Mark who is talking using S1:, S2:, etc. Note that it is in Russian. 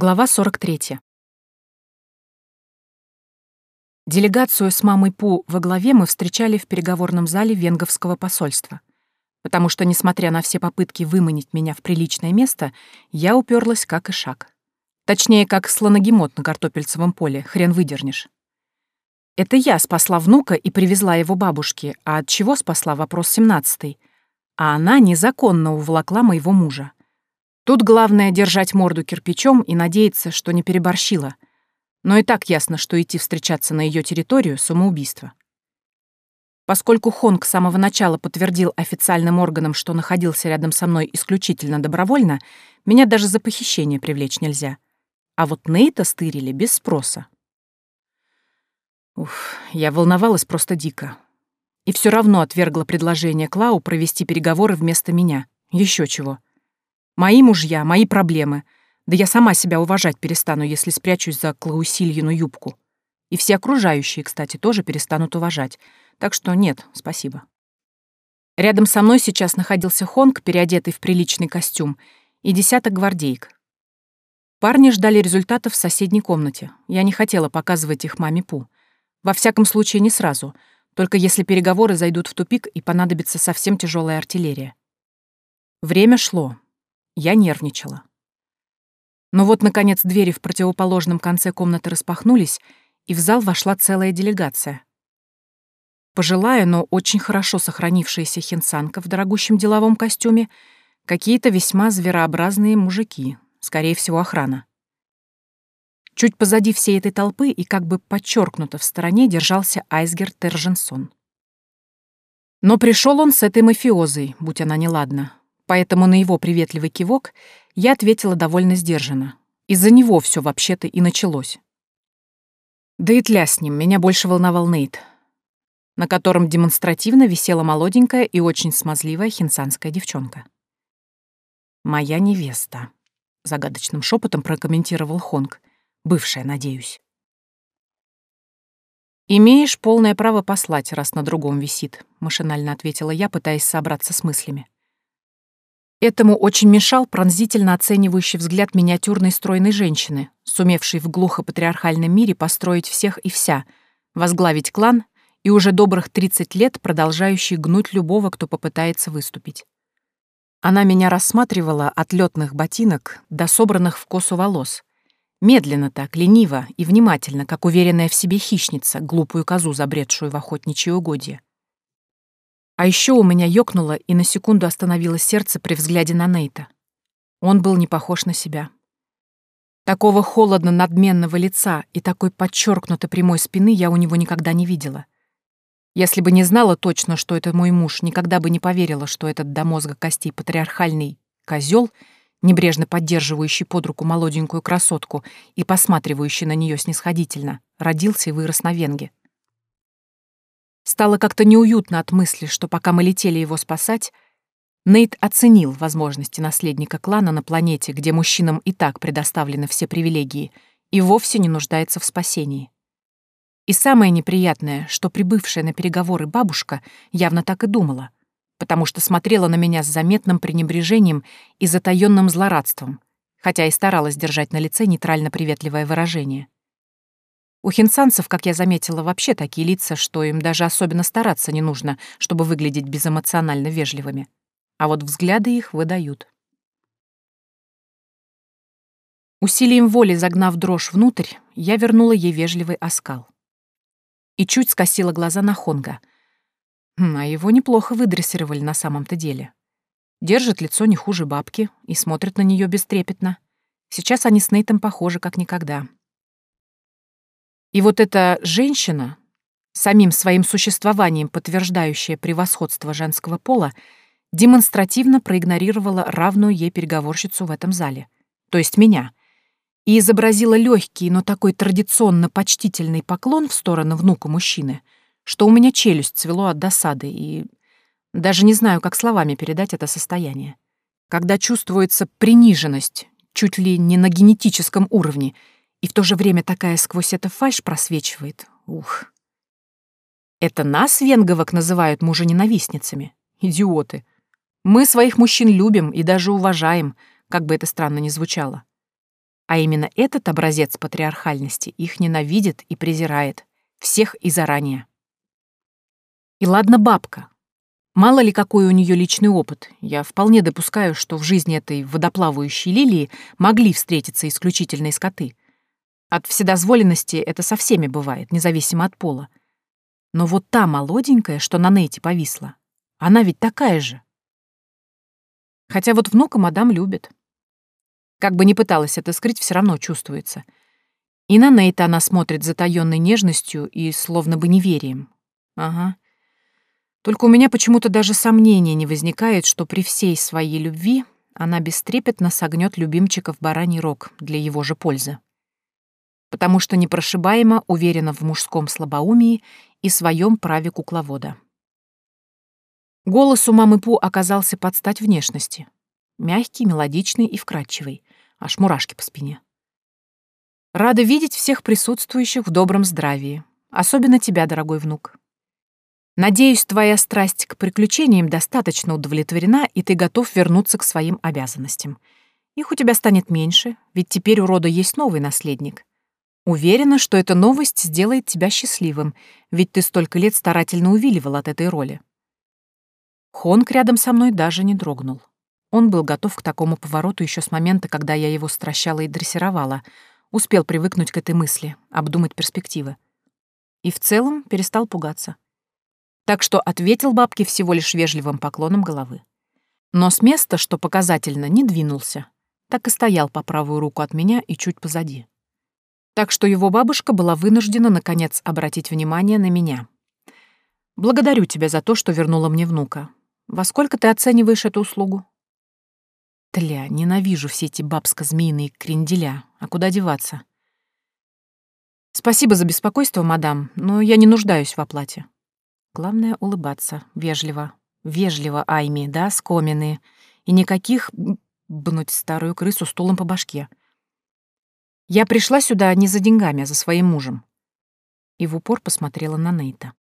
S1: Глава 43. Делегацию с мамой Пу во главе мы встречали в переговорном зале Венговского посольства. Потому что, несмотря на все попытки выманить меня в приличное место, я уперлась как и шаг. Точнее, как слоногемот на картопельцевом поле, хрен выдернешь. Это я спасла внука и привезла его бабушке, а от чего спасла вопрос семнадцатый. А она незаконно уволокла моего мужа. Тут главное держать морду кирпичом и надеяться, что не переборщила. Но и так ясно, что идти встречаться на ее территорию — самоубийство. Поскольку Хонг с самого начала подтвердил официальным органам, что находился рядом со мной исключительно добровольно, меня даже за похищение привлечь нельзя. А вот Нейта стырили без спроса. Уф, я волновалась просто дико. И все равно отвергла предложение Клау провести переговоры вместо меня. Еще чего. Мои мужья, мои проблемы. Да я сама себя уважать перестану, если спрячусь за Клаусильину юбку. И все окружающие, кстати, тоже перестанут уважать. Так что нет, спасибо. Рядом со мной сейчас находился Хонг, переодетый в приличный костюм, и десяток гвардейк. Парни ждали результатов в соседней комнате. Я не хотела показывать их маме Пу. Во всяком случае, не сразу, только если переговоры зайдут в тупик и понадобится совсем тяжелая артиллерия. Время шло, я нервничала. Но вот, наконец, двери в противоположном конце комнаты распахнулись, и в зал вошла целая делегация. Пожилая, но очень хорошо сохранившаяся хинсанка в дорогущем деловом костюме, какие-то весьма зверообразные мужики, скорее всего, охрана. Чуть позади всей этой толпы и как бы подчеркнуто в стороне держался Айсгер Терженсон. Но пришел он с этой мафиозой, будь она неладна, поэтому на его приветливый кивок я ответила довольно сдержанно. Из-за него все вообще-то и началось. Да и тля с ним, меня больше волновал Нейт, на котором демонстративно висела молоденькая и очень смазливая хинсанская девчонка. «Моя невеста», — загадочным шепотом прокомментировал Хонг. «Бывшая, надеюсь». «Имеешь полное право послать, раз на другом висит», — машинально ответила я, пытаясь собраться с мыслями. Этому очень мешал пронзительно оценивающий взгляд миниатюрной стройной женщины, сумевшей в глухо-патриархальном мире построить всех и вся, возглавить клан и уже добрых 30 лет продолжающий гнуть любого, кто попытается выступить. Она меня рассматривала от летных ботинок до собранных в косу волос. Медленно так, лениво и внимательно, как уверенная в себе хищница, глупую козу, забредшую в охотничье угодье. А еще у меня ёкнуло и на секунду остановилось сердце при взгляде на Нейта. Он был не похож на себя. Такого холодно-надменного лица и такой подчеркнуто прямой спины я у него никогда не видела. Если бы не знала точно, что это мой муж, никогда бы не поверила, что этот до мозга костей патриархальный козел, небрежно поддерживающий под руку молоденькую красотку и посматривающий на нее снисходительно, родился и вырос на Венге. Стало как-то неуютно от мысли, что пока мы летели его спасать, Нейт оценил возможности наследника клана на планете, где мужчинам и так предоставлены все привилегии, и вовсе не нуждается в спасении. И самое неприятное, что прибывшая на переговоры бабушка явно так и думала, потому что смотрела на меня с заметным пренебрежением и затаённым злорадством, хотя и старалась держать на лице нейтрально-приветливое выражение. У хинсанцев, как я заметила, вообще такие лица, что им даже особенно стараться не нужно, чтобы выглядеть безэмоционально вежливыми. А вот взгляды их выдают. Усилием воли загнав дрожь внутрь, я вернула ей вежливый оскал. И чуть скосила глаза на Хонга. Хм, а его неплохо выдрессировали на самом-то деле. Держит лицо не хуже бабки и смотрит на нее бестрепетно. Сейчас они с Нейтом похожи как никогда. И вот эта женщина, самим своим существованием подтверждающая превосходство женского пола, демонстративно проигнорировала равную ей переговорщицу в этом зале, то есть меня, и изобразила легкий, но такой традиционно почтительный поклон в сторону внука мужчины, что у меня челюсть цвело от досады, и даже не знаю, как словами передать это состояние. Когда чувствуется приниженность, чуть ли не на генетическом уровне — и в то же время такая сквозь это фальшь просвечивает. Ух. Это нас, венговок, называют мужененавистницами. Идиоты. Мы своих мужчин любим и даже уважаем, как бы это странно ни звучало. А именно этот образец патриархальности их ненавидит и презирает. Всех и заранее. И ладно бабка. Мало ли какой у нее личный опыт. Я вполне допускаю, что в жизни этой водоплавающей лилии могли встретиться исключительные скоты. От вседозволенности это со всеми бывает, независимо от пола. Но вот та молоденькая, что на нете повисла, она ведь такая же. Хотя вот внука мадам любит. Как бы ни пыталась это скрыть, все равно чувствуется. И на Нейта она смотрит затаённой нежностью и словно бы неверием. Ага. Только у меня почему-то даже сомнения не возникает, что при всей своей любви она бестрепетно согнет любимчика в бараний рог для его же пользы. Потому что непрошибаемо уверена в мужском слабоумии и своем праве кукловода. Голос у мамы Пу оказался под стать внешности. Мягкий, мелодичный и вкрадчивый, аж мурашки по спине. Рада видеть всех присутствующих в добром здравии, особенно тебя, дорогой внук. Надеюсь, твоя страсть к приключениям достаточно удовлетворена, и ты готов вернуться к своим обязанностям. Их у тебя станет меньше, ведь теперь у рода есть новый наследник. Уверена, что эта новость сделает тебя счастливым, ведь ты столько лет старательно увиливал от этой роли. Хонг рядом со мной даже не дрогнул. Он был готов к такому повороту еще с момента, когда я его стращала и дрессировала, успел привыкнуть к этой мысли, обдумать перспективы. И в целом перестал пугаться. Так что ответил бабке всего лишь вежливым поклоном головы. Но с места, что показательно, не двинулся, так и стоял по правую руку от меня и чуть позади. Так что его бабушка была вынуждена, наконец, обратить внимание на меня. «Благодарю тебя за то, что вернула мне внука. Во сколько ты оцениваешь эту услугу?» Тля, ненавижу все эти бабско-змеиные кренделя. А куда деваться? Спасибо за беспокойство, мадам, но я не нуждаюсь в оплате. Главное — улыбаться, вежливо. Вежливо, Айми, да, скоменные. И никаких бнуть старую крысу стулом по башке. Я пришла сюда не за деньгами, а за своим мужем. И в упор посмотрела на Нейта.